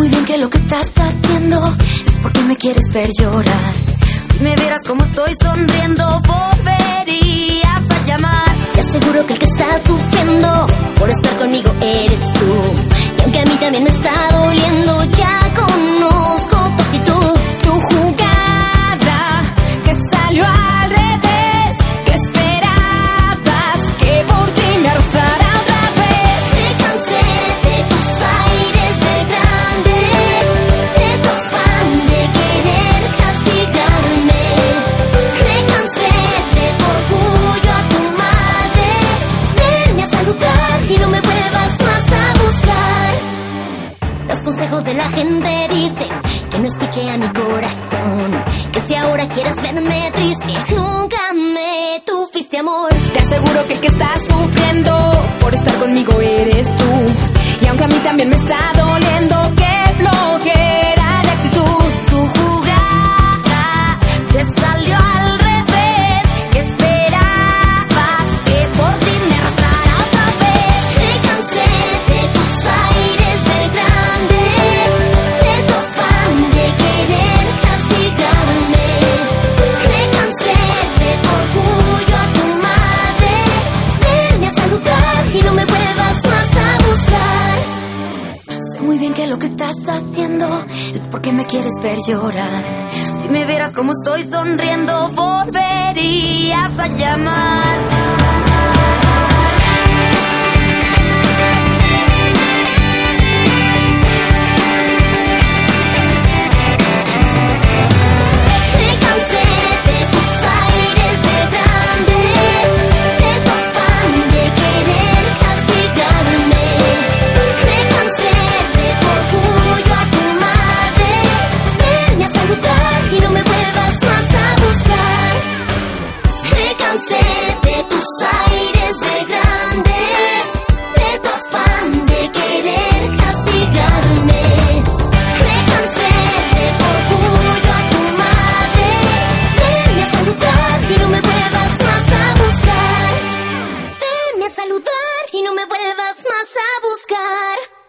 muy bien que lo que estás haciendo es porque me quieres ver llorar. Si me vieras como estoy sonriendo, volverías a llamar. Te aseguro que el que está sufriendo por estar conmigo eres tú. Y aunque a mí también me está doliendo ya. Consejos de la gente dicen que no escuché a mi corazón. Que si ahora quieres verme triste, nunca me tuviste amor. Te aseguro que el que que lo que estás haciendo es porque me quieres ver llorar. Si me vieras como estoy sonriendo, volverías a llamar. vas más a buscar.